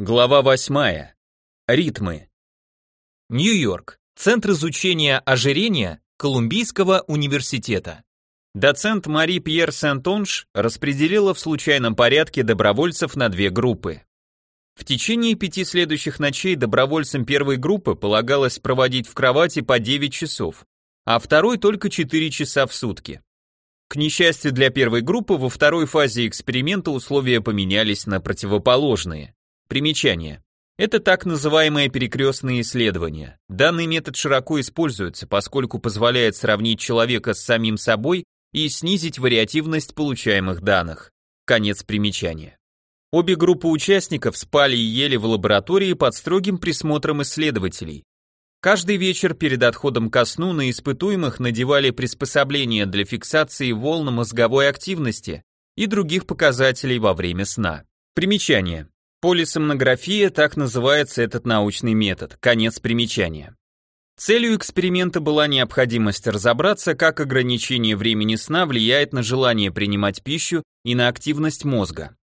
Глава 8. Ритмы. Нью-Йорк. Центр изучения ожирения Колумбийского университета. Доцент Мари Пьер Сент-Онж распределила в случайном порядке добровольцев на две группы. В течение пяти следующих ночей добровольцам первой группы полагалось проводить в кровати по 9 часов, а второй только 4 часа в сутки. К несчастью для первой группы, во второй фазе эксперимента условия поменялись на противоположные. Примечание. Это так называемое перекрестное исследование. Данный метод широко используется, поскольку позволяет сравнить человека с самим собой и снизить вариативность получаемых данных. Конец примечания. Обе группы участников спали и ели в лаборатории под строгим присмотром исследователей. Каждый вечер перед отходом ко сну на испытуемых надевали приспособления для фиксации волн мозговой активности и других показателей во время сна. Примечание. Полисомнография, так называется этот научный метод. Конец примечания. Целью эксперимента была необходимость разобраться, как ограничение времени сна влияет на желание принимать пищу и на активность мозга.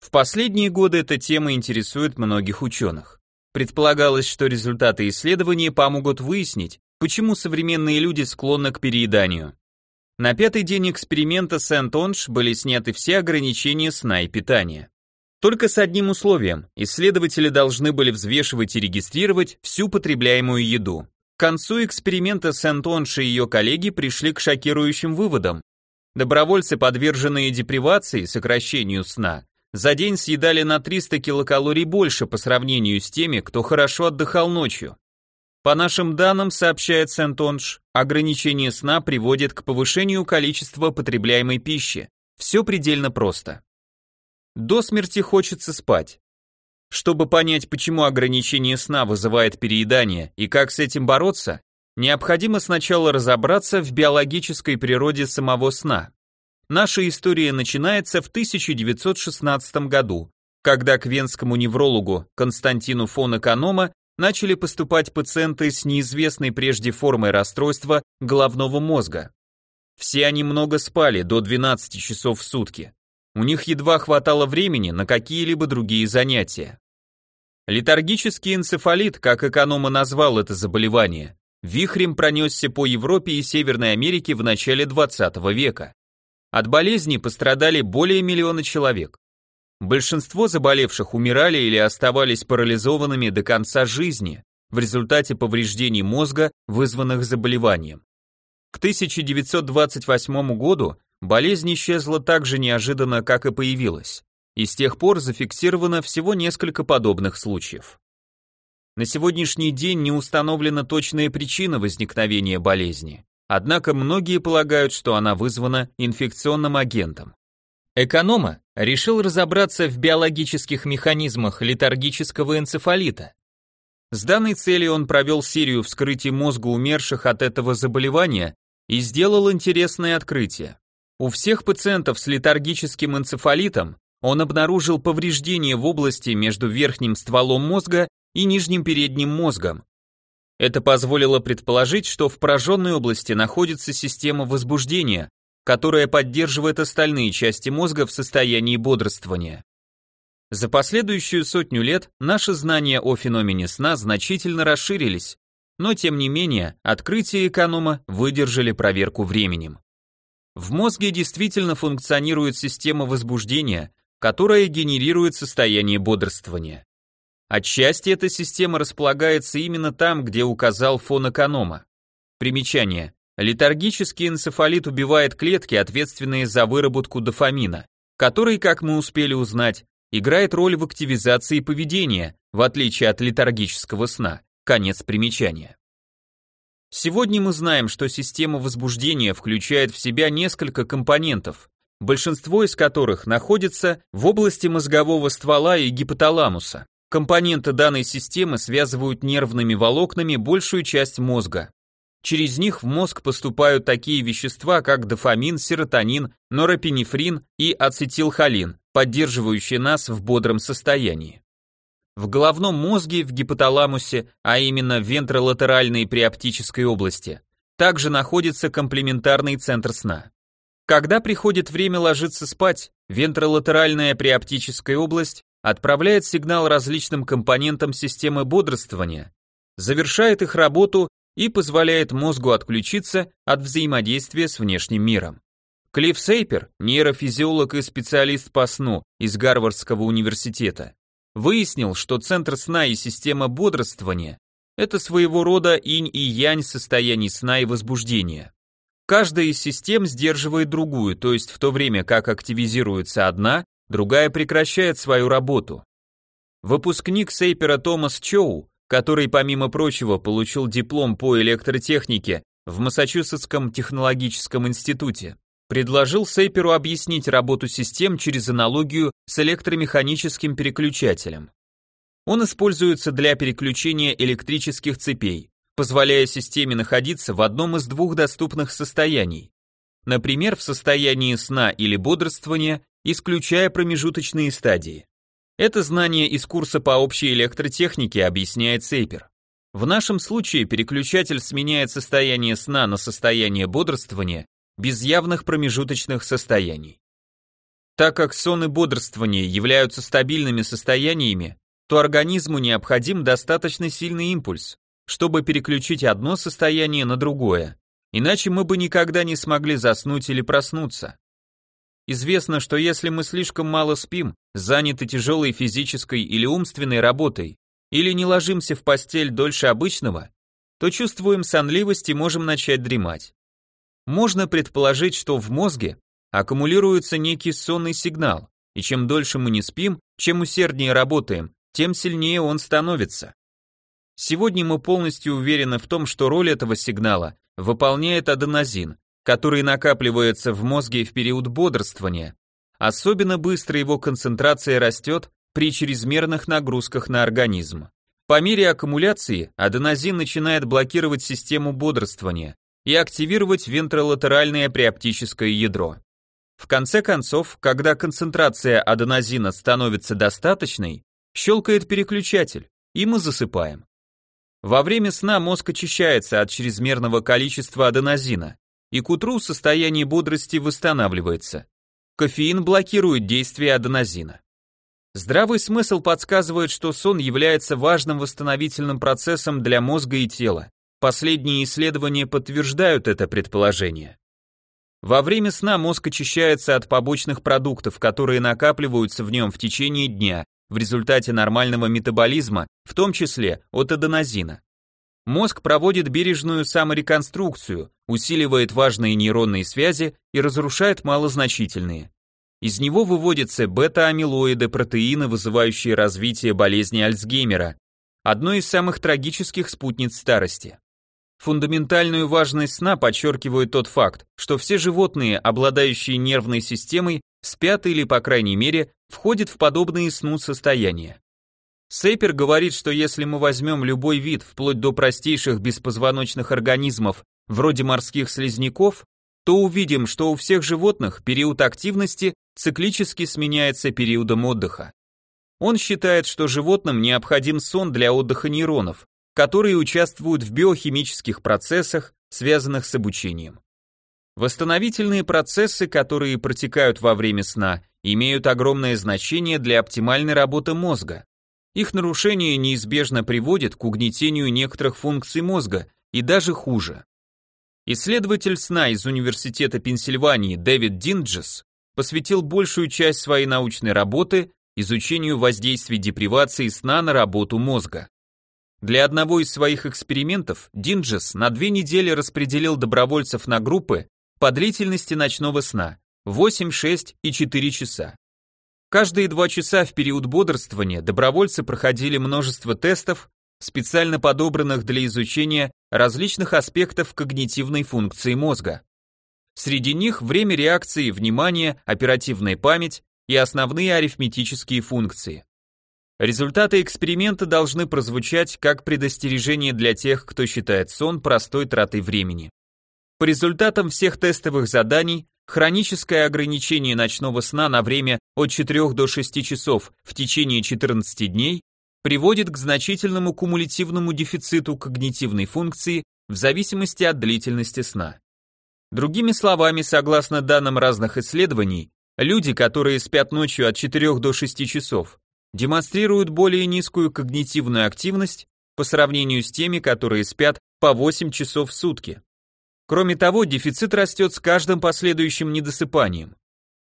В последние годы эта тема интересует многих ученых. Предполагалось, что результаты исследования помогут выяснить, почему современные люди склонны к перееданию. На пятый день эксперимента Сент-Онж были сняты все ограничения сна и питания. Только с одним условием. Исследователи должны были взвешивать и регистрировать всю потребляемую еду. К концу эксперимента Сент-Онш и ее коллеги пришли к шокирующим выводам. Добровольцы, подверженные депривации, сокращению сна, за день съедали на 300 килокалорий больше по сравнению с теми, кто хорошо отдыхал ночью. По нашим данным, сообщает Сент-Онш, ограничение сна приводит к повышению количества потребляемой пищи. Все предельно просто. До смерти хочется спать. Чтобы понять, почему ограничение сна вызывает переедание и как с этим бороться, необходимо сначала разобраться в биологической природе самого сна. Наша история начинается в 1916 году, когда к венскому неврологу Константину фон Эконома начали поступать пациенты с неизвестной прежде формой расстройства головного мозга. Все они много спали, до 12 часов в сутки. У них едва хватало времени на какие-либо другие занятия. Летаргический энцефалит, как эконома назвал это заболевание, вихрем пронесся по Европе и Северной Америке в начале 20 века. От болезни пострадали более миллиона человек. Большинство заболевших умирали или оставались парализованными до конца жизни в результате повреждений мозга, вызванных заболеванием. К 1928 году Болезнь исчезла так же неожиданно, как и появилась, и с тех пор зафиксировано всего несколько подобных случаев. На сегодняшний день не установлена точная причина возникновения болезни, однако многие полагают, что она вызвана инфекционным агентом. Эконома решил разобраться в биологических механизмах летаргического энцефалита. С данной целью он провел серию вскрытий мозга умерших от этого заболевания и сделал интересное открытие. У всех пациентов с летаргическим энцефалитом он обнаружил повреждения в области между верхним стволом мозга и нижним передним мозгом. Это позволило предположить, что в пораженной области находится система возбуждения, которая поддерживает остальные части мозга в состоянии бодрствования. За последующую сотню лет наши знания о феномене сна значительно расширились, но тем не менее открытия эконома выдержали проверку временем. В мозге действительно функционирует система возбуждения, которая генерирует состояние бодрствования. Отчасти эта система располагается именно там, где указал фон эконома. Примечание. Летаргический энцефалит убивает клетки, ответственные за выработку дофамина, который, как мы успели узнать, играет роль в активизации поведения, в отличие от летаргического сна. Конец примечания. Сегодня мы знаем, что система возбуждения включает в себя несколько компонентов, большинство из которых находится в области мозгового ствола и гипоталамуса. Компоненты данной системы связывают нервными волокнами большую часть мозга. Через них в мозг поступают такие вещества, как дофамин, серотонин, норопинефрин и ацетилхолин, поддерживающие нас в бодром состоянии. В головном мозге, в гипоталамусе, а именно в вентролатеральной приоптической области, также находится комплементарный центр сна. Когда приходит время ложиться спать, вентролатеральная приоптическая область отправляет сигнал различным компонентам системы бодрствования, завершает их работу и позволяет мозгу отключиться от взаимодействия с внешним миром. Клифф Сейпер, нейрофизиолог и специалист по сну из Гарвардского университета, выяснил, что центр сна и система бодрствования – это своего рода инь и янь состояний сна и возбуждения. Каждая из систем сдерживает другую, то есть в то время как активизируется одна, другая прекращает свою работу. Выпускник Сейпера Томас Чоу, который, помимо прочего, получил диплом по электротехнике в Массачусетском технологическом институте, предложил Сейперу объяснить работу систем через аналогию с электромеханическим переключателем. Он используется для переключения электрических цепей, позволяя системе находиться в одном из двух доступных состояний. Например, в состоянии сна или бодрствования исключая промежуточные стадии. Это знание из курса по общей электротехнике объясняет Сейпер. В нашем случае переключатель сменяет состояние сна на состояние бодрствования без явных промежуточных состояний. Так как сон и бодрствование являются стабильными состояниями, то организму необходим достаточно сильный импульс, чтобы переключить одно состояние на другое, иначе мы бы никогда не смогли заснуть или проснуться. Известно, что если мы слишком мало спим, заняты тяжелой физической или умственной работой, или не ложимся в постель дольше обычного, то чувствуем сонливость и можем начать дремать. Можно предположить, что в мозге аккумулируется некий сонный сигнал, и чем дольше мы не спим, чем усерднее работаем, тем сильнее он становится. Сегодня мы полностью уверены в том, что роль этого сигнала выполняет аденозин, который накапливается в мозге в период бодрствования. Особенно быстро его концентрация растет при чрезмерных нагрузках на организм. По мере аккумуляции аденозин начинает блокировать систему бодрствования и активировать вентролатеральное приоптическое ядро. В конце концов, когда концентрация аденозина становится достаточной, щелкает переключатель, и мы засыпаем. Во время сна мозг очищается от чрезмерного количества аденозина, и к утру состояние бодрости восстанавливается. Кофеин блокирует действие аденозина. Здравый смысл подсказывает, что сон является важным восстановительным процессом для мозга и тела. Последние исследования подтверждают это предположение. Во время сна мозг очищается от побочных продуктов, которые накапливаются в нем в течение дня в результате нормального метаболизма, в том числе от аденозина. Мозг проводит бережную самореконструкцию, усиливает важные нейронные связи и разрушает малозначительные. Из него выводятся бета-амилоиды, протеины, вызывающие развитие болезни Альцгеймера, одной из самых трагических спутниц старости. Фундаментальную важность сна подчеркивает тот факт, что все животные, обладающие нервной системой, спят или, по крайней мере, входят в подобные сну состояния. Сейпер говорит, что если мы возьмем любой вид, вплоть до простейших беспозвоночных организмов, вроде морских слизняков, то увидим, что у всех животных период активности циклически сменяется периодом отдыха. Он считает, что животным необходим сон для отдыха нейронов, которые участвуют в биохимических процессах, связанных с обучением. Восстановительные процессы, которые протекают во время сна, имеют огромное значение для оптимальной работы мозга. Их нарушение неизбежно приводит к угнетению некоторых функций мозга и даже хуже. Исследователь сна из Университета Пенсильвании Дэвид Динджес посвятил большую часть своей научной работы изучению воздействия депривации сна на работу мозга. Для одного из своих экспериментов Динджес на две недели распределил добровольцев на группы по длительности ночного сна 8, 6 и 4 часа. Каждые два часа в период бодрствования добровольцы проходили множество тестов, специально подобранных для изучения различных аспектов когнитивной функции мозга. Среди них время реакции, внимание, оперативная память и основные арифметические функции. Результаты эксперимента должны прозвучать как предостережение для тех, кто считает сон простой тратой времени. По результатам всех тестовых заданий Хроническое ограничение ночного сна на время от 4 до 6 часов в течение 14 дней приводит к значительному кумулятивному дефициту когнитивной функции в зависимости от длительности сна. Другими словами, согласно данным разных исследований, люди, которые спят ночью от 4 до 6 часов, демонстрируют более низкую когнитивную активность по сравнению с теми, которые спят по 8 часов в сутки. Кроме того, дефицит растет с каждым последующим недосыпанием.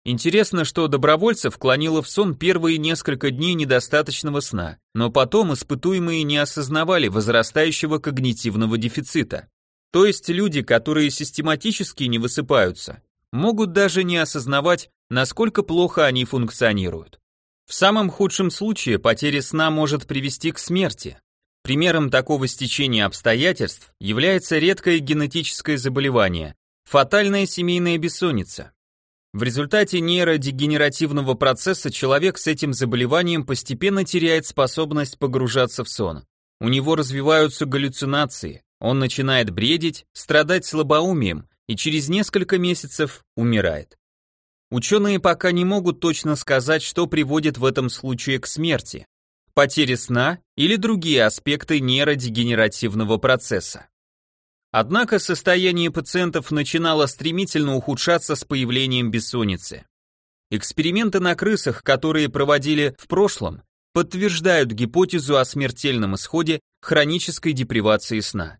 Интересно, что добровольцев клонило в сон первые несколько дней недостаточного сна, но потом испытуемые не осознавали возрастающего когнитивного дефицита. То есть люди, которые систематически не высыпаются, могут даже не осознавать, насколько плохо они функционируют. В самом худшем случае потеря сна может привести к смерти. Примером такого стечения обстоятельств является редкое генетическое заболевание – фатальная семейная бессонница. В результате нейродегенеративного процесса человек с этим заболеванием постепенно теряет способность погружаться в сон. У него развиваются галлюцинации, он начинает бредить, страдать слабоумием и через несколько месяцев умирает. Ученые пока не могут точно сказать, что приводит в этом случае к смерти потери сна или другие аспекты нейродегенеративного процесса. Однако состояние пациентов начинало стремительно ухудшаться с появлением бессонницы. Эксперименты на крысах, которые проводили в прошлом, подтверждают гипотезу о смертельном исходе хронической депривации сна.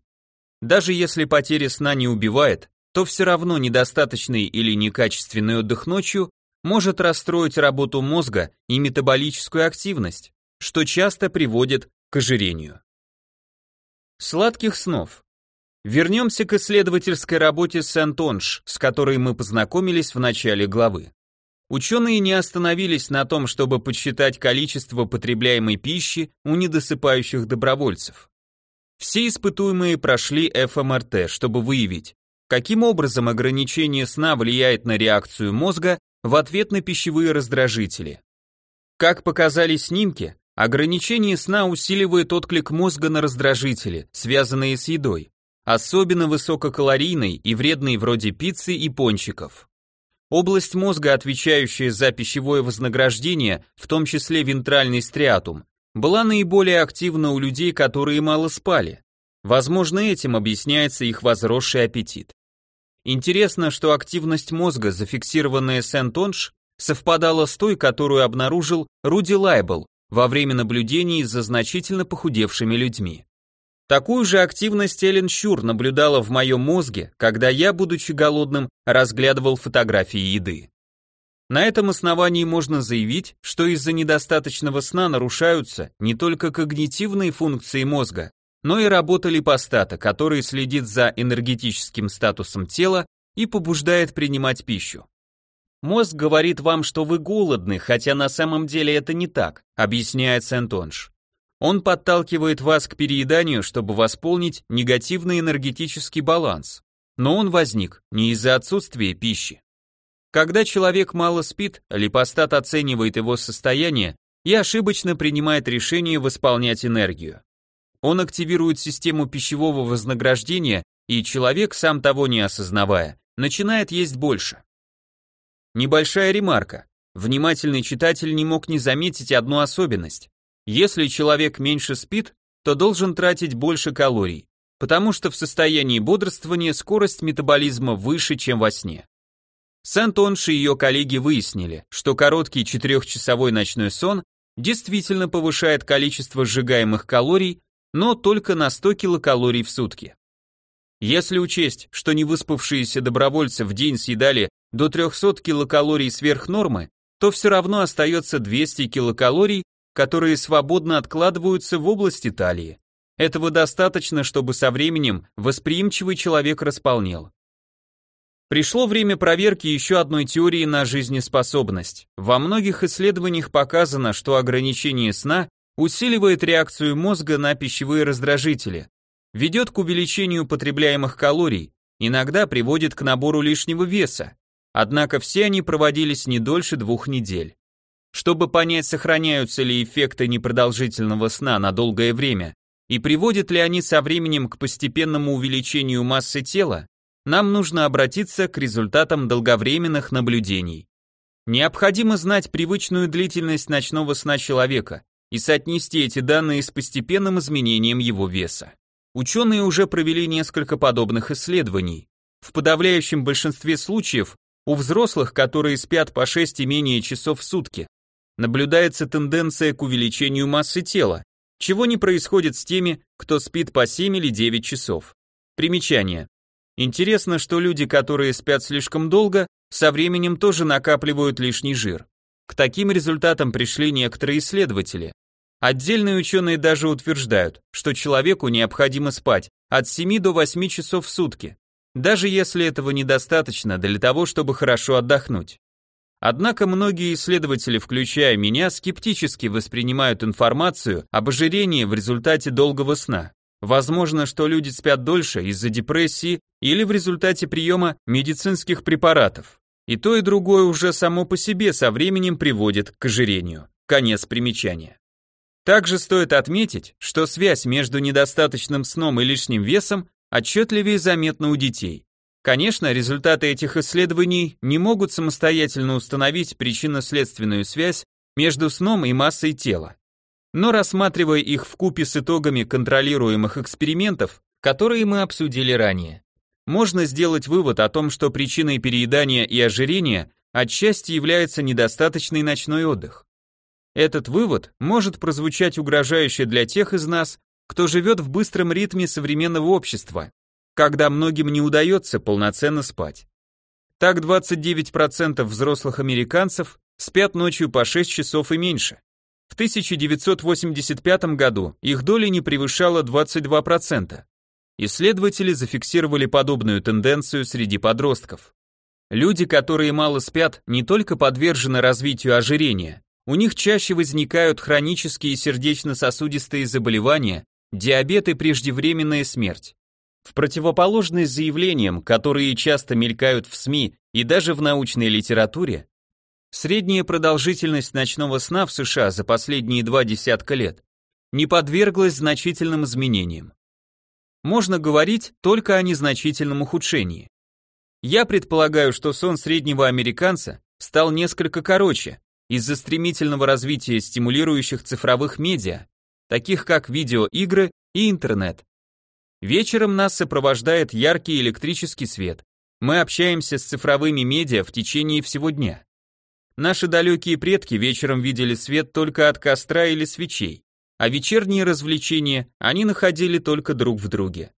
Даже если потеря сна не убивает, то все равно недостаточный или некачественный отдых ночью может расстроить работу мозга и метаболическую активность, что часто приводит к ожирению. Сладких снов. Вернемся к исследовательской работе Сент-Онж, с которой мы познакомились в начале главы. Ученые не остановились на том, чтобы подсчитать количество потребляемой пищи у недосыпающих добровольцев. Все испытуемые прошли ФМРТ, чтобы выявить, каким образом ограничение сна влияет на реакцию мозга в ответ на пищевые раздражители. Как показали снимки, Ограничение сна усиливает отклик мозга на раздражители, связанные с едой, особенно высококалорийной и вредной вроде пиццы и пончиков. Область мозга, отвечающая за пищевое вознаграждение, в том числе вентральный стриатум, была наиболее активна у людей, которые мало спали. Возможно, этим объясняется их возросший аппетит. Интересно, что активность мозга, зафиксированная Сент-Онж, совпадала с той, которую обнаружил Руди Лайбл во время наблюдений за значительно похудевшими людьми. Такую же активность Эллен Щур наблюдала в моем мозге, когда я, будучи голодным, разглядывал фотографии еды. На этом основании можно заявить, что из-за недостаточного сна нарушаются не только когнитивные функции мозга, но и работа липостата, который следит за энергетическим статусом тела и побуждает принимать пищу. Мозг говорит вам, что вы голодны, хотя на самом деле это не так, объясняет Сентонж. Он подталкивает вас к перееданию, чтобы восполнить негативный энергетический баланс. Но он возник не из-за отсутствия пищи. Когда человек мало спит, липостат оценивает его состояние и ошибочно принимает решение восполнять энергию. Он активирует систему пищевого вознаграждения, и человек, сам того не осознавая, начинает есть больше. Небольшая ремарка. Внимательный читатель не мог не заметить одну особенность. Если человек меньше спит, то должен тратить больше калорий, потому что в состоянии бодрствования скорость метаболизма выше, чем во сне. Сент-Онш и ее коллеги выяснили, что короткий четырехчасовой ночной сон действительно повышает количество сжигаемых калорий, но только на 100 килокалорий в сутки. Если учесть, что невыспавшиеся добровольцы в день съедали до 300 килокалорий сверх нормы, то все равно остается 200 килокалорий, которые свободно откладываются в области талии. Этого достаточно, чтобы со временем восприимчивый человек располнел. Пришло время проверки еще одной теории на жизнеспособность. Во многих исследованиях показано, что ограничение сна усиливает реакцию мозга на пищевые раздражители, ведет к увеличению потребляемых калорий, иногда приводит к набору лишнего веса. Однако все они проводились не дольше двух недель. Чтобы понять, сохраняются ли эффекты непродолжительного сна на долгое время и приводят ли они со временем к постепенному увеличению массы тела, нам нужно обратиться к результатам долговременных наблюдений. Необходимо знать привычную длительность ночного сна человека и соотнести эти данные с постепенным изменением его веса. Ученые уже провели несколько подобных исследований. В подавляющем большинстве случаев у взрослых, которые спят по 6 и менее часов в сутки, наблюдается тенденция к увеличению массы тела, чего не происходит с теми, кто спит по 7 или 9 часов. Примечание. Интересно, что люди, которые спят слишком долго, со временем тоже накапливают лишний жир. К таким результатам пришли некоторые исследователи. Отдельные ученые даже утверждают, что человеку необходимо спать от 7 до 8 часов в сутки, даже если этого недостаточно для того, чтобы хорошо отдохнуть. Однако многие исследователи, включая меня, скептически воспринимают информацию об ожирении в результате долгого сна. Возможно, что люди спят дольше из-за депрессии или в результате приема медицинских препаратов. И то, и другое уже само по себе со временем приводит к ожирению. Конец примечания. Также стоит отметить, что связь между недостаточным сном и лишним весом отчетливее заметна у детей. Конечно, результаты этих исследований не могут самостоятельно установить причинно-следственную связь между сном и массой тела. Но рассматривая их в купе с итогами контролируемых экспериментов, которые мы обсудили ранее, можно сделать вывод о том, что причиной переедания и ожирения отчасти является недостаточный ночной отдых. Этот вывод может прозвучать угрожающе для тех из нас, кто живет в быстром ритме современного общества, когда многим не удается полноценно спать. Так 29% взрослых американцев спят ночью по 6 часов и меньше. В 1985 году их доля не превышала 22%. Исследователи зафиксировали подобную тенденцию среди подростков. Люди, которые мало спят, не только подвержены развитию ожирения, у них чаще возникают хронические сердечно-сосудистые заболевания, диабет и преждевременная смерть. В противоположность заявлениям, которые часто мелькают в СМИ и даже в научной литературе, средняя продолжительность ночного сна в США за последние два десятка лет не подверглась значительным изменениям можно говорить только о незначительном ухудшении. Я предполагаю, что сон среднего американца стал несколько короче из-за стремительного развития стимулирующих цифровых медиа, таких как видеоигры и интернет. Вечером нас сопровождает яркий электрический свет. Мы общаемся с цифровыми медиа в течение всего дня. Наши далекие предки вечером видели свет только от костра или свечей а вечерние развлечения они находили только друг в друге.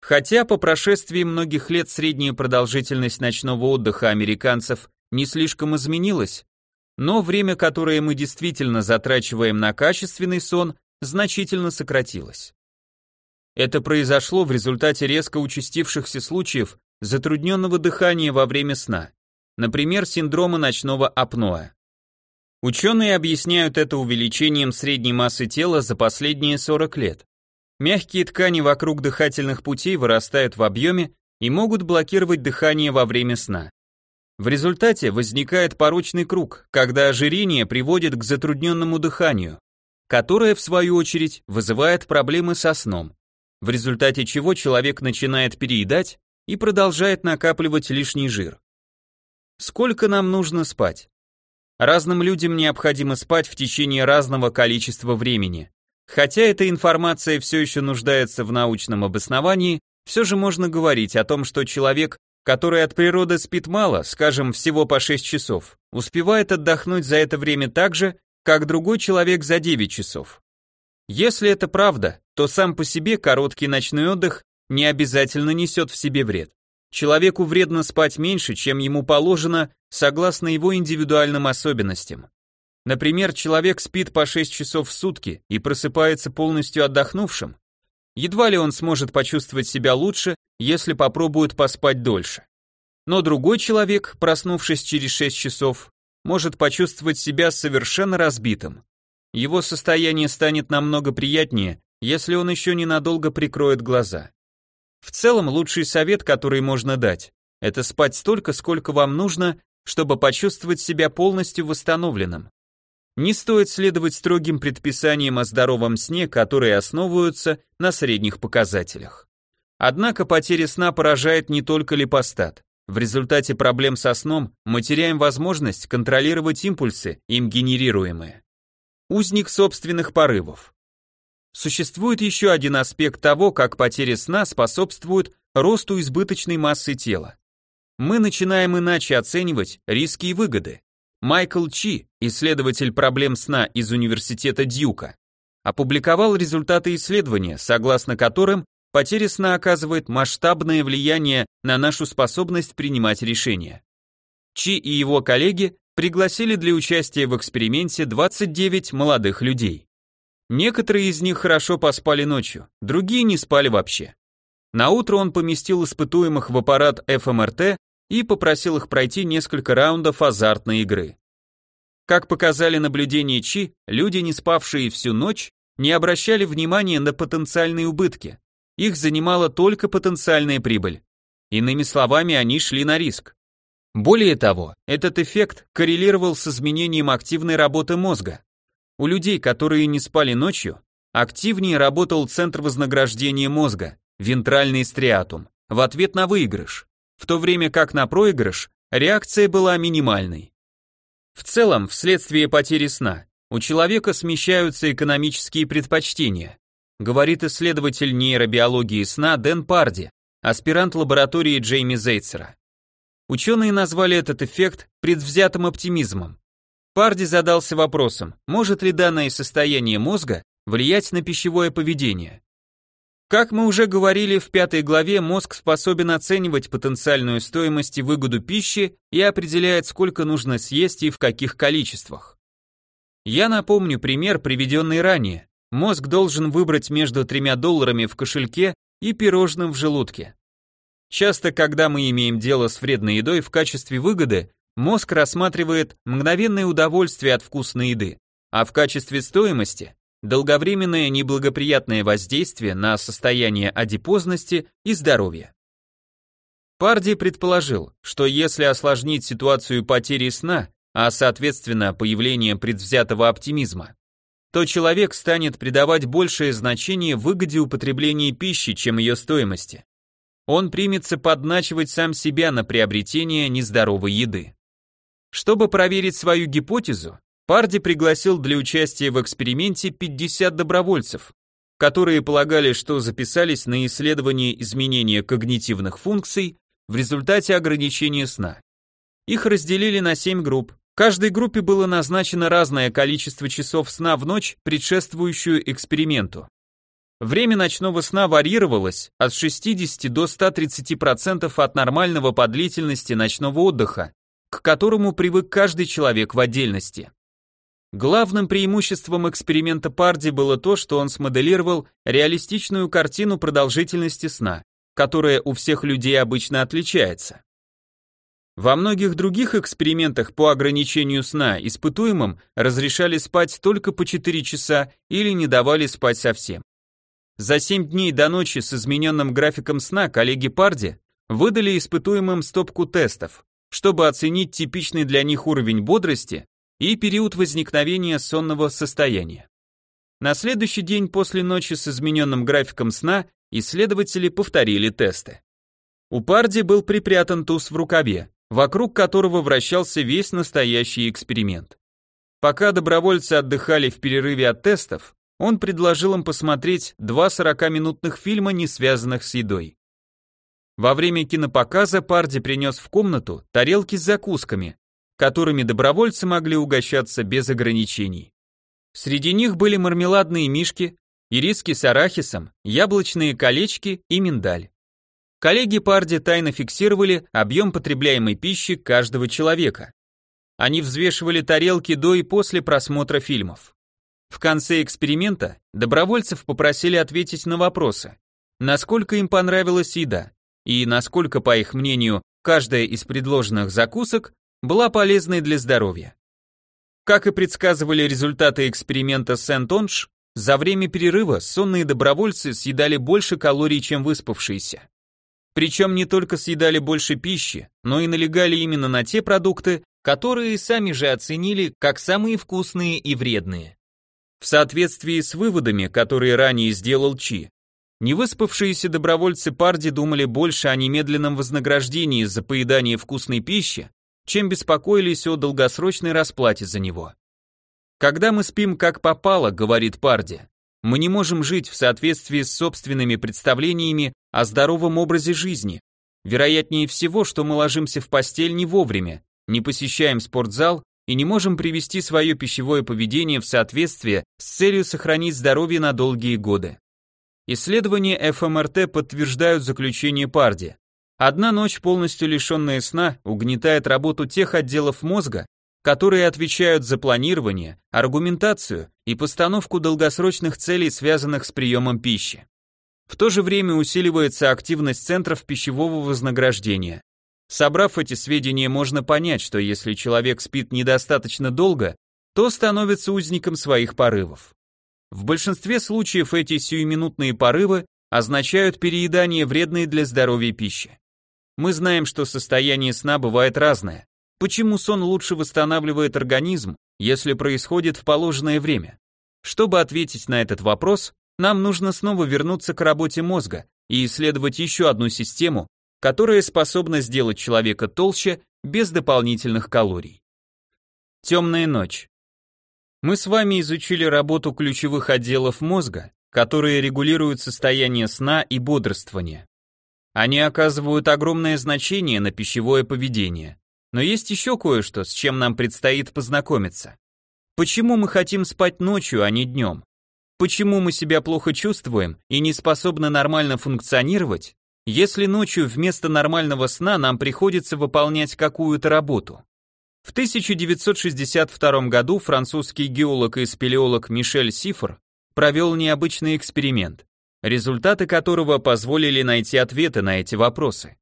Хотя по прошествии многих лет средняя продолжительность ночного отдыха американцев не слишком изменилась, но время, которое мы действительно затрачиваем на качественный сон, значительно сократилось. Это произошло в результате резко участившихся случаев затрудненного дыхания во время сна, например, синдрома ночного апноэ. Ученые объясняют это увеличением средней массы тела за последние 40 лет. Мягкие ткани вокруг дыхательных путей вырастают в объеме и могут блокировать дыхание во время сна. В результате возникает порочный круг, когда ожирение приводит к затрудненному дыханию, которое, в свою очередь, вызывает проблемы со сном, в результате чего человек начинает переедать и продолжает накапливать лишний жир. Сколько нам нужно спать? Разным людям необходимо спать в течение разного количества времени. Хотя эта информация все еще нуждается в научном обосновании, все же можно говорить о том, что человек, который от природы спит мало, скажем, всего по 6 часов, успевает отдохнуть за это время так же, как другой человек за 9 часов. Если это правда, то сам по себе короткий ночной отдых не обязательно несет в себе вред. Человеку вредно спать меньше, чем ему положено, согласно его индивидуальным особенностям. Например, человек спит по 6 часов в сутки и просыпается полностью отдохнувшим. Едва ли он сможет почувствовать себя лучше, если попробует поспать дольше. Но другой человек, проснувшись через 6 часов, может почувствовать себя совершенно разбитым. Его состояние станет намного приятнее, если он еще ненадолго прикроет глаза. В целом, лучший совет, который можно дать, это спать столько, сколько вам нужно, чтобы почувствовать себя полностью восстановленным. Не стоит следовать строгим предписаниям о здоровом сне, которые основываются на средних показателях. Однако потеря сна поражает не только липостат. В результате проблем со сном мы теряем возможность контролировать импульсы, им генерируемые. Узник собственных порывов. Существует еще один аспект того, как потеря сна способствует росту избыточной массы тела. Мы начинаем иначе оценивать риски и выгоды. Майкл Чи, исследователь проблем сна из университета Дьюка, опубликовал результаты исследования, согласно которым потеря сна оказывает масштабное влияние на нашу способность принимать решения. Чи и его коллеги пригласили для участия в эксперименте 29 молодых людей. Некоторые из них хорошо поспали ночью, другие не спали вообще. На утро он поместил испытуемых в аппарат ФМРТ и попросил их пройти несколько раундов азартной игры. Как показали наблюдения Чи, люди, не спавшие всю ночь, не обращали внимания на потенциальные убытки. Их занимала только потенциальная прибыль. Иными словами, они шли на риск. Более того, этот эффект коррелировал с изменением активной работы мозга. У людей, которые не спали ночью, активнее работал центр вознаграждения мозга, вентральный стриатум, в ответ на выигрыш, в то время как на проигрыш реакция была минимальной. В целом, вследствие потери сна, у человека смещаются экономические предпочтения, говорит исследователь нейробиологии сна Дэн Парди, аспирант лаборатории Джейми Зейцера. Ученые назвали этот эффект предвзятым оптимизмом. Парди задался вопросом, может ли данное состояние мозга влиять на пищевое поведение. Как мы уже говорили в пятой главе, мозг способен оценивать потенциальную стоимость и выгоду пищи и определяет, сколько нужно съесть и в каких количествах. Я напомню пример, приведенный ранее. Мозг должен выбрать между тремя долларами в кошельке и пирожным в желудке. Часто, когда мы имеем дело с вредной едой в качестве выгоды, Мозг рассматривает мгновенное удовольствие от вкусной еды, а в качестве стоимости – долговременное неблагоприятное воздействие на состояние адипозности и здоровья. Парди предположил, что если осложнить ситуацию потери сна, а соответственно появлением предвзятого оптимизма, то человек станет придавать большее значение выгоде употребления пищи, чем ее стоимости. Он примется подначивать сам себя на приобретение нездоровой еды. Чтобы проверить свою гипотезу, Парди пригласил для участия в эксперименте 50 добровольцев, которые полагали, что записались на исследование изменения когнитивных функций в результате ограничения сна. Их разделили на 7 групп. Каждой группе было назначено разное количество часов сна в ночь, предшествующую эксперименту. Время ночного сна варьировалось от 60 до 130% от нормального по длительности ночного отдыха, к которому привык каждый человек в отдельности. Главным преимуществом эксперимента Парди было то, что он смоделировал реалистичную картину продолжительности сна, которая у всех людей обычно отличается. Во многих других экспериментах по ограничению сна испытуемым разрешали спать только по 4 часа или не давали спать совсем. За 7 дней до ночи с измененным графиком сна коллеги Парди выдали испытуемым стопку тестов, чтобы оценить типичный для них уровень бодрости и период возникновения сонного состояния. На следующий день после ночи с измененным графиком сна исследователи повторили тесты. У Парди был припрятан туз в рукаве, вокруг которого вращался весь настоящий эксперимент. Пока добровольцы отдыхали в перерыве от тестов, он предложил им посмотреть два 40-минутных фильма, не связанных с едой. Во время кинопоказа Парди принес в комнату тарелки с закусками, которыми добровольцы могли угощаться без ограничений. Среди них были мармеладные мишки, ириски с арахисом, яблочные колечки и миндаль. Коллеги Парди тайно фиксировали объем потребляемой пищи каждого человека. Они взвешивали тарелки до и после просмотра фильмов. В конце эксперимента добровольцев попросили ответить на вопросы. Насколько им понравилась еда, и насколько, по их мнению, каждая из предложенных закусок была полезной для здоровья. Как и предсказывали результаты эксперимента Сент-Онж, за время перерыва сонные добровольцы съедали больше калорий, чем выспавшиеся. Причем не только съедали больше пищи, но и налегали именно на те продукты, которые сами же оценили как самые вкусные и вредные. В соответствии с выводами, которые ранее сделал Чи, Невыспавшиеся добровольцы Парди думали больше о немедленном вознаграждении за поедание вкусной пищи, чем беспокоились о долгосрочной расплате за него. Когда мы спим как попало, говорит Парди, мы не можем жить в соответствии с собственными представлениями о здоровом образе жизни. Вероятнее всего, что мы ложимся в постель не вовремя, не посещаем спортзал и не можем привести свое пищевое поведение в соответствие с целью сохранить здоровье на долгие годы. Исследования ФМРТ подтверждают заключение Парди. Одна ночь, полностью лишенная сна, угнетает работу тех отделов мозга, которые отвечают за планирование, аргументацию и постановку долгосрочных целей, связанных с приемом пищи. В то же время усиливается активность центров пищевого вознаграждения. Собрав эти сведения, можно понять, что если человек спит недостаточно долго, то становится узником своих порывов. В большинстве случаев эти сиюминутные порывы означают переедание вредной для здоровья пищи. Мы знаем, что состояние сна бывает разное. Почему сон лучше восстанавливает организм, если происходит в положенное время? Чтобы ответить на этот вопрос, нам нужно снова вернуться к работе мозга и исследовать еще одну систему, которая способна сделать человека толще без дополнительных калорий. Темная ночь. Мы с вами изучили работу ключевых отделов мозга, которые регулируют состояние сна и бодрствования. Они оказывают огромное значение на пищевое поведение. Но есть еще кое-что, с чем нам предстоит познакомиться. Почему мы хотим спать ночью, а не днем? Почему мы себя плохо чувствуем и не способны нормально функционировать, если ночью вместо нормального сна нам приходится выполнять какую-то работу? В 1962 году французский геолог и спелеолог Мишель Сифр провел необычный эксперимент, результаты которого позволили найти ответы на эти вопросы.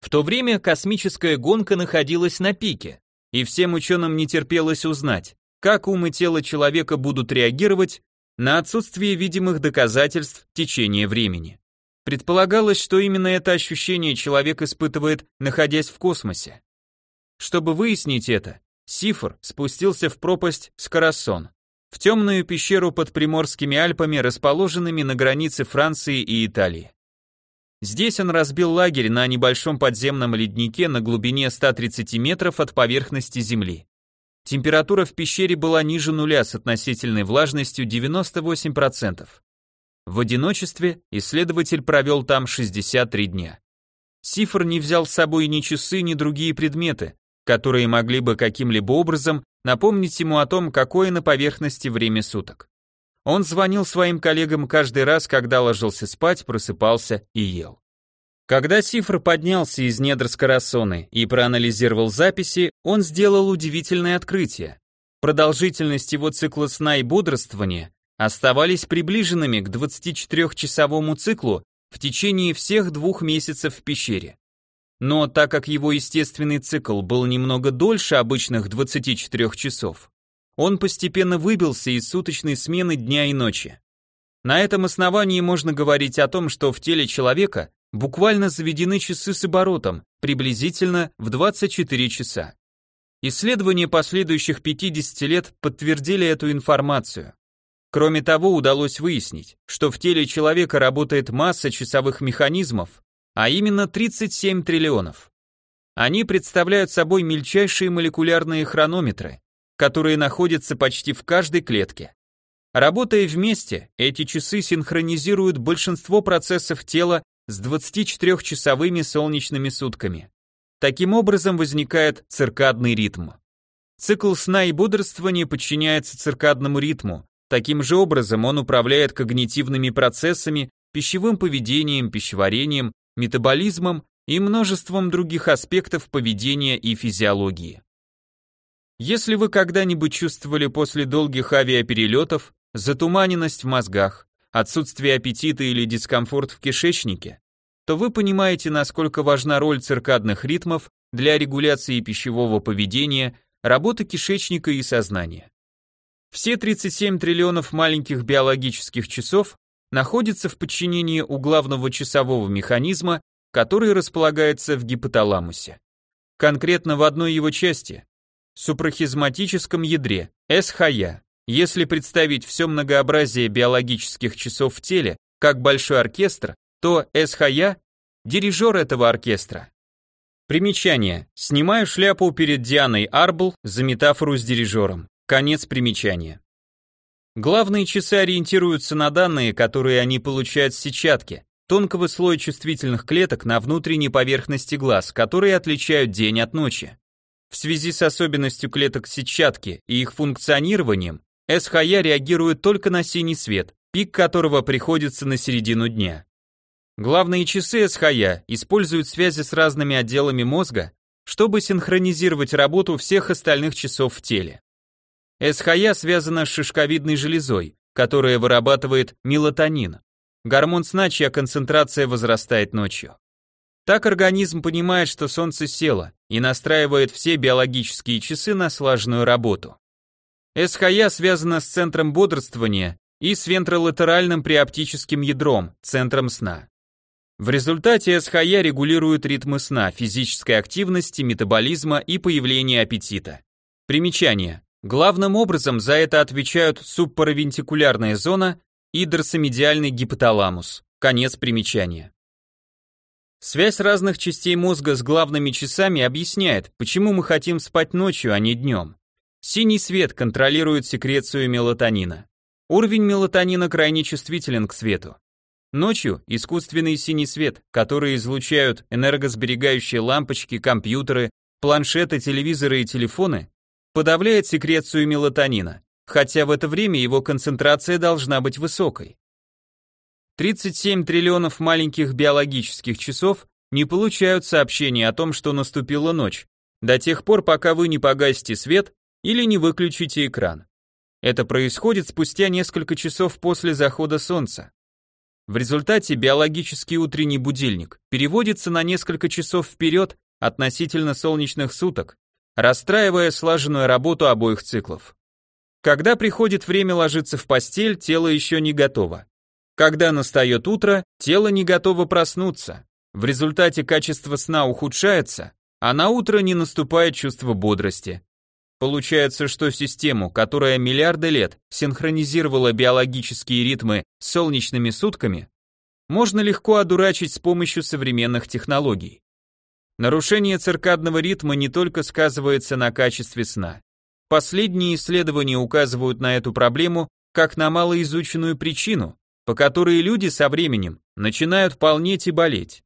В то время космическая гонка находилась на пике, и всем ученым не терпелось узнать, как ум и тело человека будут реагировать на отсутствие видимых доказательств течения времени. Предполагалось, что именно это ощущение человек испытывает, находясь в космосе. Чтобы выяснить это, Сифр спустился в пропасть Скороссон, в темную пещеру под Приморскими Альпами, расположенными на границе Франции и Италии. Здесь он разбил лагерь на небольшом подземном леднике на глубине 130 метров от поверхности Земли. Температура в пещере была ниже нуля с относительной влажностью 98%. В одиночестве исследователь провел там 63 дня. Сифр не взял с собой ни часы, ни другие предметы, которые могли бы каким-либо образом напомнить ему о том, какое на поверхности время суток. Он звонил своим коллегам каждый раз, когда ложился спать, просыпался и ел. Когда Сифр поднялся из недр Скоросоны и проанализировал записи, он сделал удивительное открытие. Продолжительность его цикла сна и бодрствования оставались приближенными к 24-часовому циклу в течение всех двух месяцев в пещере. Но так как его естественный цикл был немного дольше обычных 24 часов, он постепенно выбился из суточной смены дня и ночи. На этом основании можно говорить о том, что в теле человека буквально заведены часы с оборотом, приблизительно в 24 часа. Исследования последующих 50 лет подтвердили эту информацию. Кроме того, удалось выяснить, что в теле человека работает масса часовых механизмов, а именно 37 триллионов. Они представляют собой мельчайшие молекулярные хронометры, которые находятся почти в каждой клетке. Работая вместе, эти часы синхронизируют большинство процессов тела с 24-часовыми солнечными сутками. Таким образом возникает циркадный ритм. Цикл сна и бодрствования подчиняется циркадному ритму. Таким же образом он управляет когнитивными процессами, пищевым поведением, пищеварением, метаболизмом и множеством других аспектов поведения и физиологии. Если вы когда-нибудь чувствовали после долгих авиаперелетов затуманенность в мозгах, отсутствие аппетита или дискомфорт в кишечнике, то вы понимаете, насколько важна роль циркадных ритмов для регуляции пищевого поведения, работы кишечника и сознания. Все 37 триллионов маленьких биологических часов находятся в подчинении у главного часового механизма, который располагается в гипоталамусе. Конкретно в одной его части, супрахизматическом ядре, СХЯ. Если представить все многообразие биологических часов в теле как большой оркестр, то СХЯ – дирижер этого оркестра. Примечание. Снимаю шляпу перед Дианой Арбл за метафору с дирижером. Конец примечания. Главные часы ориентируются на данные, которые они получают с сетчатки, тонкого слоя чувствительных клеток на внутренней поверхности глаз, которые отличают день от ночи. В связи с особенностью клеток сетчатки и их функционированием, СХЯ реагирует только на синий свет, пик которого приходится на середину дня. Главные часы СХЯ используют связи с разными отделами мозга, чтобы синхронизировать работу всех остальных часов в теле. СХЯ связана с шишковидной железой, которая вырабатывает мелатонин, гормон сна, чья концентрация возрастает ночью. Так организм понимает, что солнце село, и настраивает все биологические часы на слаженную работу. СХЯ связана с центром бодрствования и с вентролатеральным приоптическим ядром, центром сна. В результате СХЯ регулирует ритмы сна, физической активности, метаболизма и появления аппетита. Примечание. Главным образом за это отвечают субпаравентикулярная зона и дорсомедиальный гипоталамус. Конец примечания. Связь разных частей мозга с главными часами объясняет, почему мы хотим спать ночью, а не днем. Синий свет контролирует секрецию мелатонина. Уровень мелатонина крайне чувствителен к свету. Ночью искусственный синий свет, который излучают энергосберегающие лампочки, компьютеры, планшеты, телевизоры и телефоны, подавляет секрецию мелатонина, хотя в это время его концентрация должна быть высокой. 37 триллионов маленьких биологических часов не получают сообщения о том, что наступила ночь, до тех пор, пока вы не погасите свет или не выключите экран. Это происходит спустя несколько часов после захода солнца. В результате биологический утренний будильник переводится на несколько часов вперед относительно солнечных суток, расстраивая слаженную работу обоих циклов. Когда приходит время ложиться в постель, тело еще не готово. Когда настает утро, тело не готово проснуться. В результате качество сна ухудшается, а на утро не наступает чувство бодрости. Получается, что систему, которая миллиарды лет синхронизировала биологические ритмы с солнечными сутками, можно легко одурачить с помощью современных технологий. Нарушение циркадного ритма не только сказывается на качестве сна. Последние исследования указывают на эту проблему как на малоизученную причину, по которой люди со временем начинают полнеть и болеть.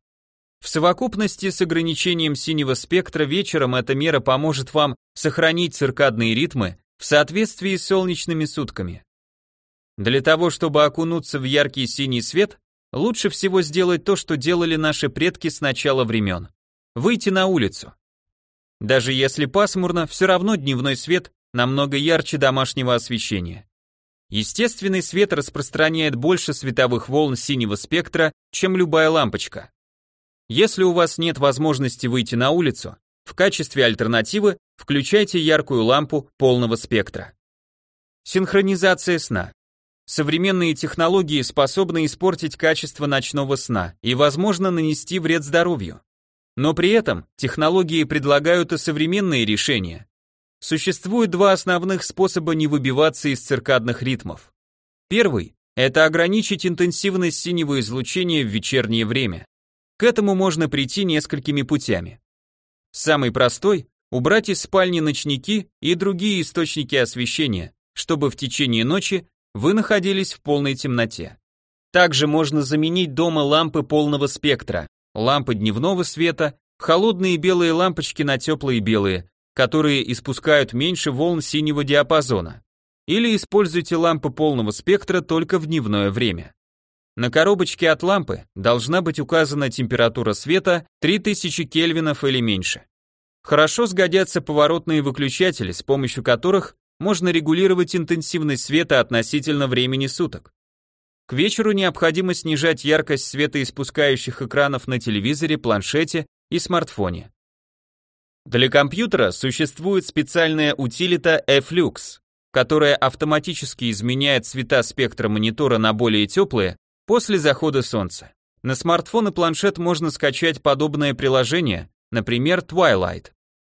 В совокупности с ограничением синего спектра вечером эта мера поможет вам сохранить циркадные ритмы в соответствии с солнечными сутками. Для того, чтобы окунуться в яркий синий свет, лучше всего сделать то, что делали наши предки с начала времен. Выйти на улицу. Даже если пасмурно, все равно дневной свет намного ярче домашнего освещения. Естественный свет распространяет больше световых волн синего спектра, чем любая лампочка. Если у вас нет возможности выйти на улицу, в качестве альтернативы включайте яркую лампу полного спектра. Синхронизация сна. Современные технологии способны испортить качество ночного сна и, возможно, нанести вред здоровью. Но при этом технологии предлагают и современные решения, Существует два основных способа не выбиваться из циркадных ритмов. Первый – это ограничить интенсивность синего излучения в вечернее время. К этому можно прийти несколькими путями. Самый простой – убрать из спальни ночники и другие источники освещения, чтобы в течение ночи вы находились в полной темноте. Также можно заменить дома лампы полного спектра, лампы дневного света, холодные белые лампочки на теплые белые, которые испускают меньше волн синего диапазона. Или используйте лампы полного спектра только в дневное время. На коробочке от лампы должна быть указана температура света 3000 кельвинов или меньше. Хорошо сгодятся поворотные выключатели, с помощью которых можно регулировать интенсивность света относительно времени суток. К вечеру необходимо снижать яркость светоиспускающих экранов на телевизоре, планшете и смартфоне. Для компьютера существует специальная утилита Flux, которая автоматически изменяет цвета спектра монитора на более теплые после захода солнца. На смартфон и планшет можно скачать подобное приложение, например, Twilight.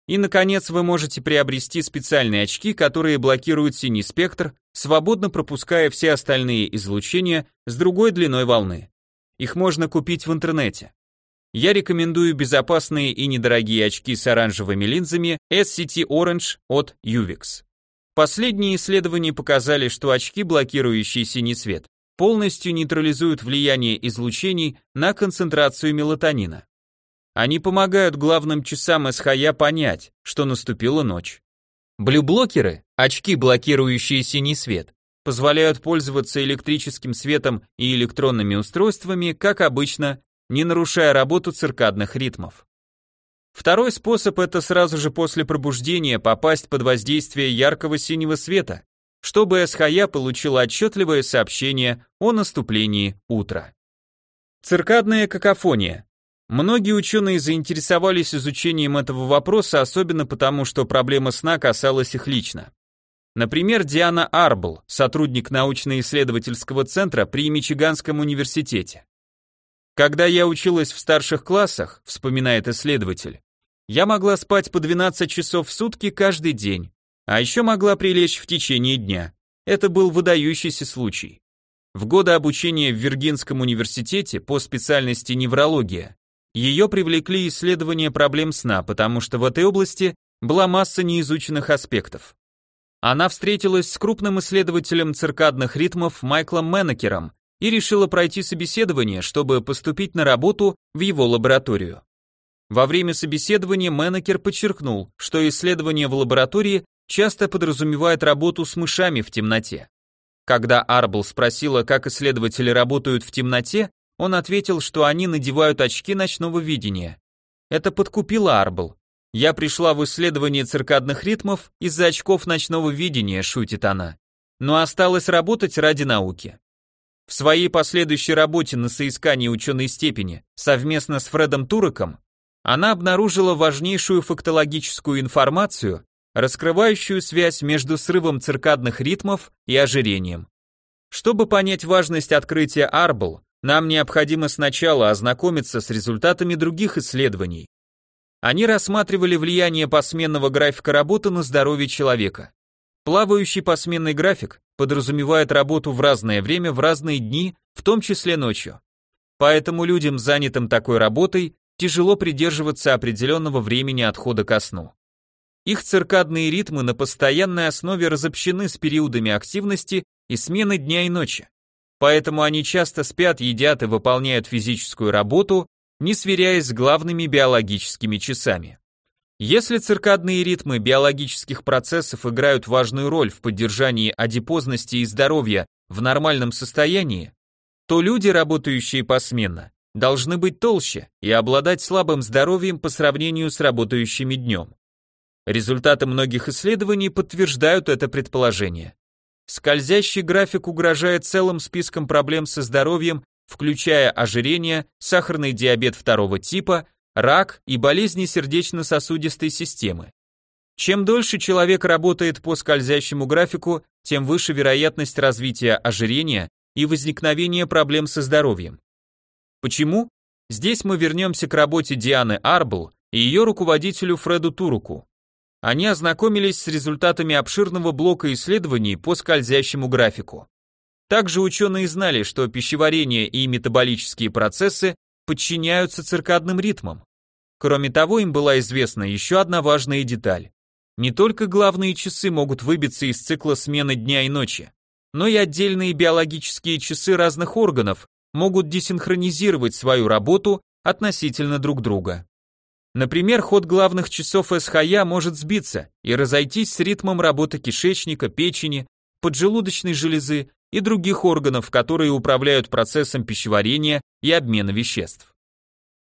И, наконец, вы можете приобрести специальные очки, которые блокируют синий спектр, свободно пропуская все остальные излучения с другой длиной волны. Их можно купить в интернете. Я рекомендую безопасные и недорогие очки с оранжевыми линзами SCT Orange от Uvix. Последние исследования показали, что очки, блокирующие синий свет, полностью нейтрализуют влияние излучений на концентрацию мелатонина. Они помогают главным часам СХЯ понять, что наступила ночь. Блюблокеры, очки, блокирующие синий свет, позволяют пользоваться электрическим светом и электронными устройствами, как обычно, не нарушая работу циркадных ритмов. Второй способ – это сразу же после пробуждения попасть под воздействие яркого синего света, чтобы СХЯ получила отчетливое сообщение о наступлении утра. Циркадная какофония. Многие ученые заинтересовались изучением этого вопроса, особенно потому, что проблема сна касалась их лично. Например, Диана Арбл, сотрудник научно-исследовательского центра при Мичиганском университете. Когда я училась в старших классах, вспоминает исследователь, я могла спать по 12 часов в сутки каждый день, а еще могла прилечь в течение дня. Это был выдающийся случай. В годы обучения в Виргинском университете по специальности неврология ее привлекли исследования проблем сна, потому что в этой области была масса неизученных аспектов. Она встретилась с крупным исследователем циркадных ритмов Майклом Меннекером и решила пройти собеседование, чтобы поступить на работу в его лабораторию. Во время собеседования Меннекер подчеркнул, что исследование в лаборатории часто подразумевает работу с мышами в темноте. Когда Арбл спросила, как исследователи работают в темноте, он ответил, что они надевают очки ночного видения. Это подкупило Арбл. «Я пришла в исследование циркадных ритмов из-за очков ночного видения», шутит она. Но осталось работать ради науки. В своей последующей работе на соискании ученой степени совместно с Фредом Туреком она обнаружила важнейшую фактологическую информацию, раскрывающую связь между срывом циркадных ритмов и ожирением. Чтобы понять важность открытия Арбл, нам необходимо сначала ознакомиться с результатами других исследований, они рассматривали влияние посменного графика работы на здоровье человека. Плавающий посменный график подразумевает работу в разное время, в разные дни, в том числе ночью. Поэтому людям, занятым такой работой, тяжело придерживаться определенного времени отхода ко сну. Их циркадные ритмы на постоянной основе разобщены с периодами активности и смены дня и ночи. Поэтому они часто спят, едят и выполняют физическую работу, не сверяясь с главными биологическими часами. Если циркадные ритмы биологических процессов играют важную роль в поддержании адипозности и здоровья в нормальном состоянии, то люди, работающие посменно, должны быть толще и обладать слабым здоровьем по сравнению с работающими днем. Результаты многих исследований подтверждают это предположение. Скользящий график угрожает целым списком проблем со здоровьем включая ожирение, сахарный диабет второго типа, рак и болезни сердечно-сосудистой системы. Чем дольше человек работает по скользящему графику, тем выше вероятность развития ожирения и возникновения проблем со здоровьем. Почему? Здесь мы вернемся к работе Дианы Арбл и ее руководителю Фреду Туруку. Они ознакомились с результатами обширного блока исследований по скользящему графику. Также ученые знали, что пищеварение и метаболические процессы подчиняются циркадным ритмам. Кроме того, им была известна еще одна важная деталь. Не только главные часы могут выбиться из цикла смены дня и ночи, но и отдельные биологические часы разных органов могут десинхронизировать свою работу относительно друг друга. Например, ход главных часов СХЯ может сбиться и разойтись с ритмом работы кишечника, печени, поджелудочной железы и других органов, которые управляют процессом пищеварения и обмена веществ.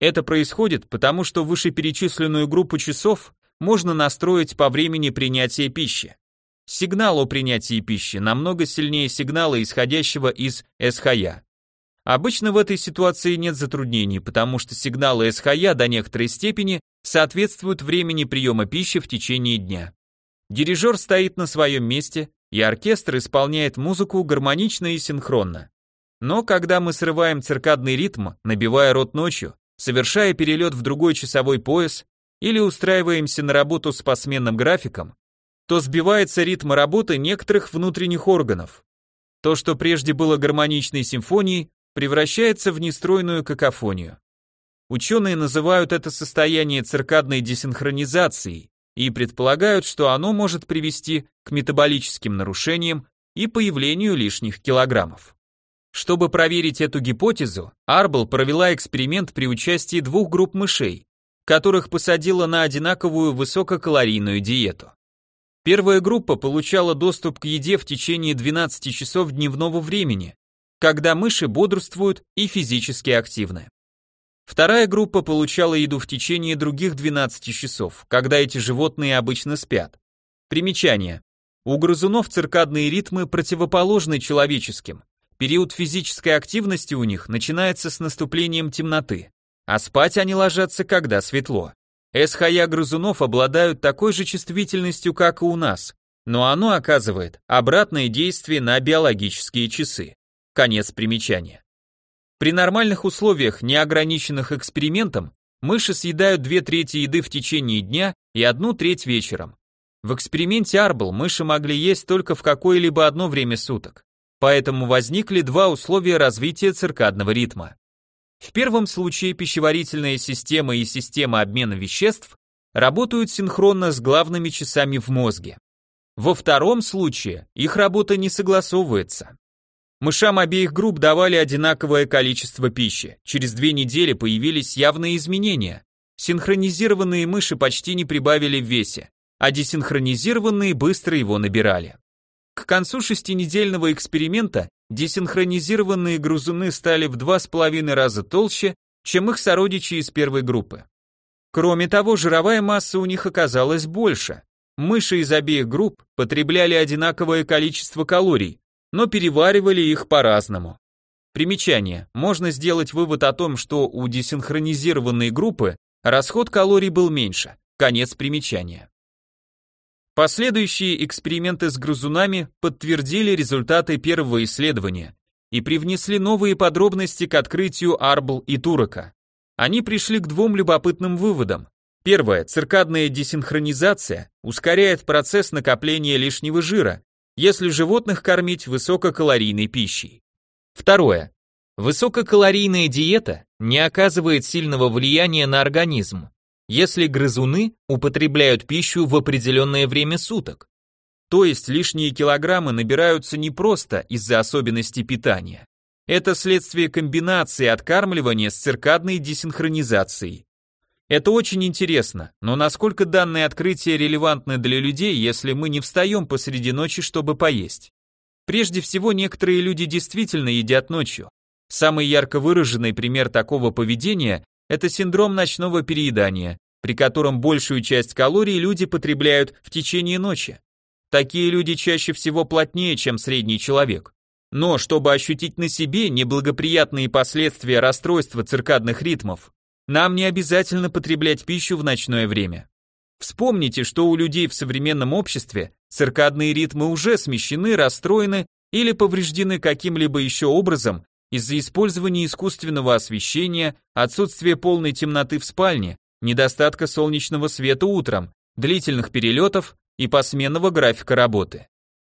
Это происходит потому, что вышеперечисленную группу часов можно настроить по времени принятия пищи. Сигнал о принятии пищи намного сильнее сигнала, исходящего из СХЯ. Обычно в этой ситуации нет затруднений, потому что сигналы СХЯ до некоторой степени соответствуют времени приема пищи в течение дня. Дирижер стоит на своем месте, и оркестр исполняет музыку гармонично и синхронно. Но когда мы срываем циркадный ритм, набивая рот ночью, совершая перелет в другой часовой пояс или устраиваемся на работу с посменным графиком, то сбивается ритм работы некоторых внутренних органов. То, что прежде было гармоничной симфонией, превращается в нестройную какофонию. Ученые называют это состояние циркадной десинхронизацией, и предполагают, что оно может привести к метаболическим нарушениям и появлению лишних килограммов. Чтобы проверить эту гипотезу, Арбл провела эксперимент при участии двух групп мышей, которых посадила на одинаковую высококалорийную диету. Первая группа получала доступ к еде в течение 12 часов дневного времени, когда мыши бодрствуют и физически активны. Вторая группа получала еду в течение других 12 часов, когда эти животные обычно спят. Примечание. У грызунов циркадные ритмы противоположны человеческим. Период физической активности у них начинается с наступлением темноты, а спать они ложатся, когда светло. СХЯ грызунов обладают такой же чувствительностью, как и у нас, но оно оказывает обратное действие на биологические часы. Конец примечания. При нормальных условиях, не ограниченных экспериментом, мыши съедают две трети еды в течение дня и одну треть вечером. В эксперименте Арбл мыши могли есть только в какое-либо одно время суток, поэтому возникли два условия развития циркадного ритма. В первом случае пищеварительная система и система обмена веществ работают синхронно с главными часами в мозге. Во втором случае их работа не согласовывается. Мышам обеих групп давали одинаковое количество пищи. Через две недели появились явные изменения. Синхронизированные мыши почти не прибавили в весе, а десинхронизированные быстро его набирали. К концу шестинедельного эксперимента десинхронизированные грузуны стали в два с половиной раза толще, чем их сородичи из первой группы. Кроме того, жировая масса у них оказалась больше. Мыши из обеих групп потребляли одинаковое количество калорий, но переваривали их по-разному. Примечание. Можно сделать вывод о том, что у десинхронизированной группы расход калорий был меньше. Конец примечания. Последующие эксперименты с грызунами подтвердили результаты первого исследования и привнесли новые подробности к открытию Арбл и Турока. Они пришли к двум любопытным выводам. Первое, циркадная десинхронизация ускоряет процесс накопления лишнего жира, если животных кормить высококалорийной пищей. Второе. Высококалорийная диета не оказывает сильного влияния на организм, если грызуны употребляют пищу в определенное время суток. То есть лишние килограммы набираются не просто из-за особенностей питания. Это следствие комбинации откармливания с циркадной десинхронизацией. Это очень интересно, но насколько данное открытие релевантно для людей, если мы не встаем посреди ночи, чтобы поесть? Прежде всего, некоторые люди действительно едят ночью. Самый ярко выраженный пример такого поведения – это синдром ночного переедания, при котором большую часть калорий люди потребляют в течение ночи. Такие люди чаще всего плотнее, чем средний человек. Но чтобы ощутить на себе неблагоприятные последствия расстройства циркадных ритмов, нам не обязательно потреблять пищу в ночное время. Вспомните, что у людей в современном обществе циркадные ритмы уже смещены, расстроены или повреждены каким-либо еще образом из-за использования искусственного освещения, отсутствия полной темноты в спальне, недостатка солнечного света утром, длительных перелетов и посменного графика работы.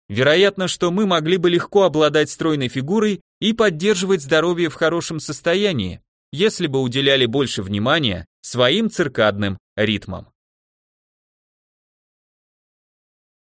Вероятно, что мы могли бы легко обладать стройной фигурой и поддерживать здоровье в хорошем состоянии, если бы уделяли больше внимания своим циркадным ритмам.